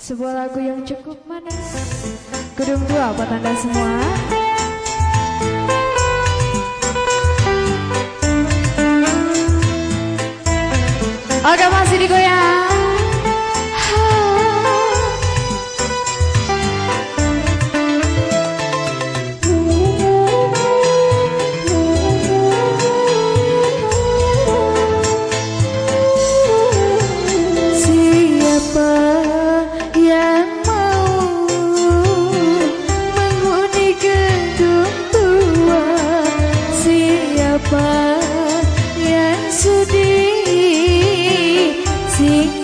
Sebuah lagu yang cukup manis. Gedung dua buat anda semua. Oke masih digoyang You.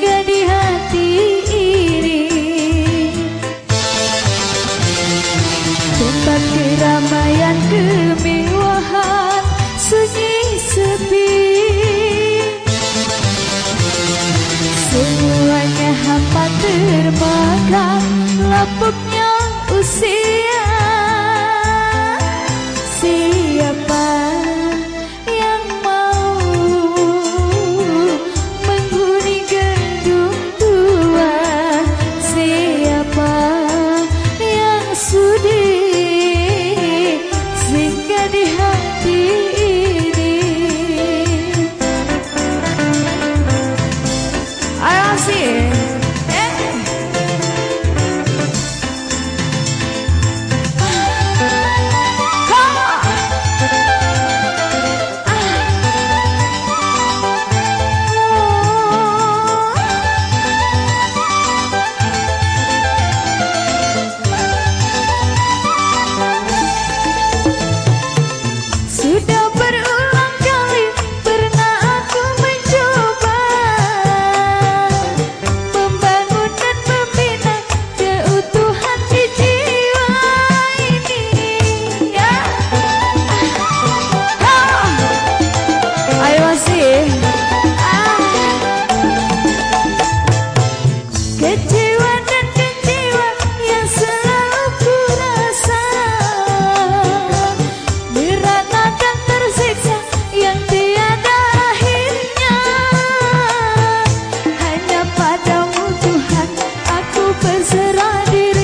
ससरा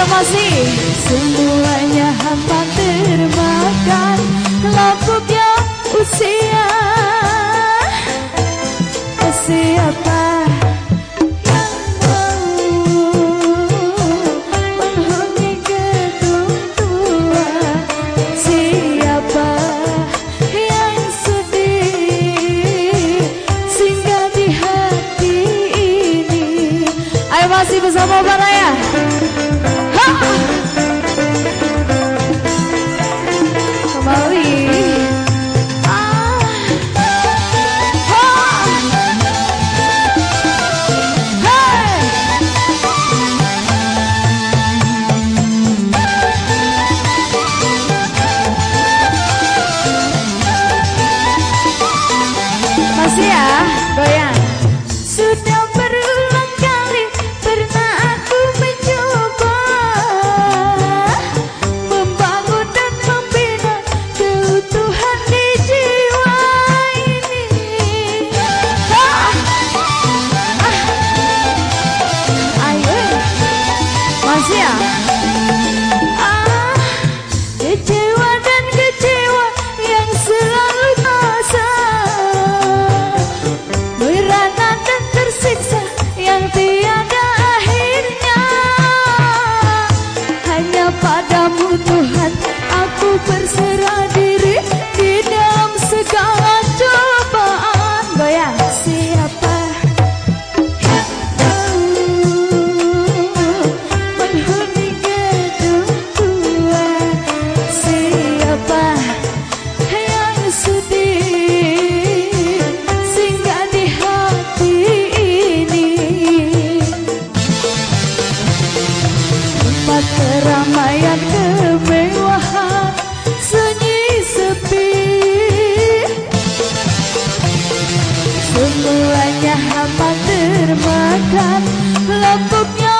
masih? Semuanya hampa termakan Lapuknya usia. Siapa yang mau menghuni gedung tua Siapa yang sedih singgah di hati ini? Ayo masih bersama para goyang sudah berulang kali pernah aku mencoba membangun dan membina keutuhan di jiwa ini ah. Ah. ayo masih ya Semuanya hampa termakan. Lembutnya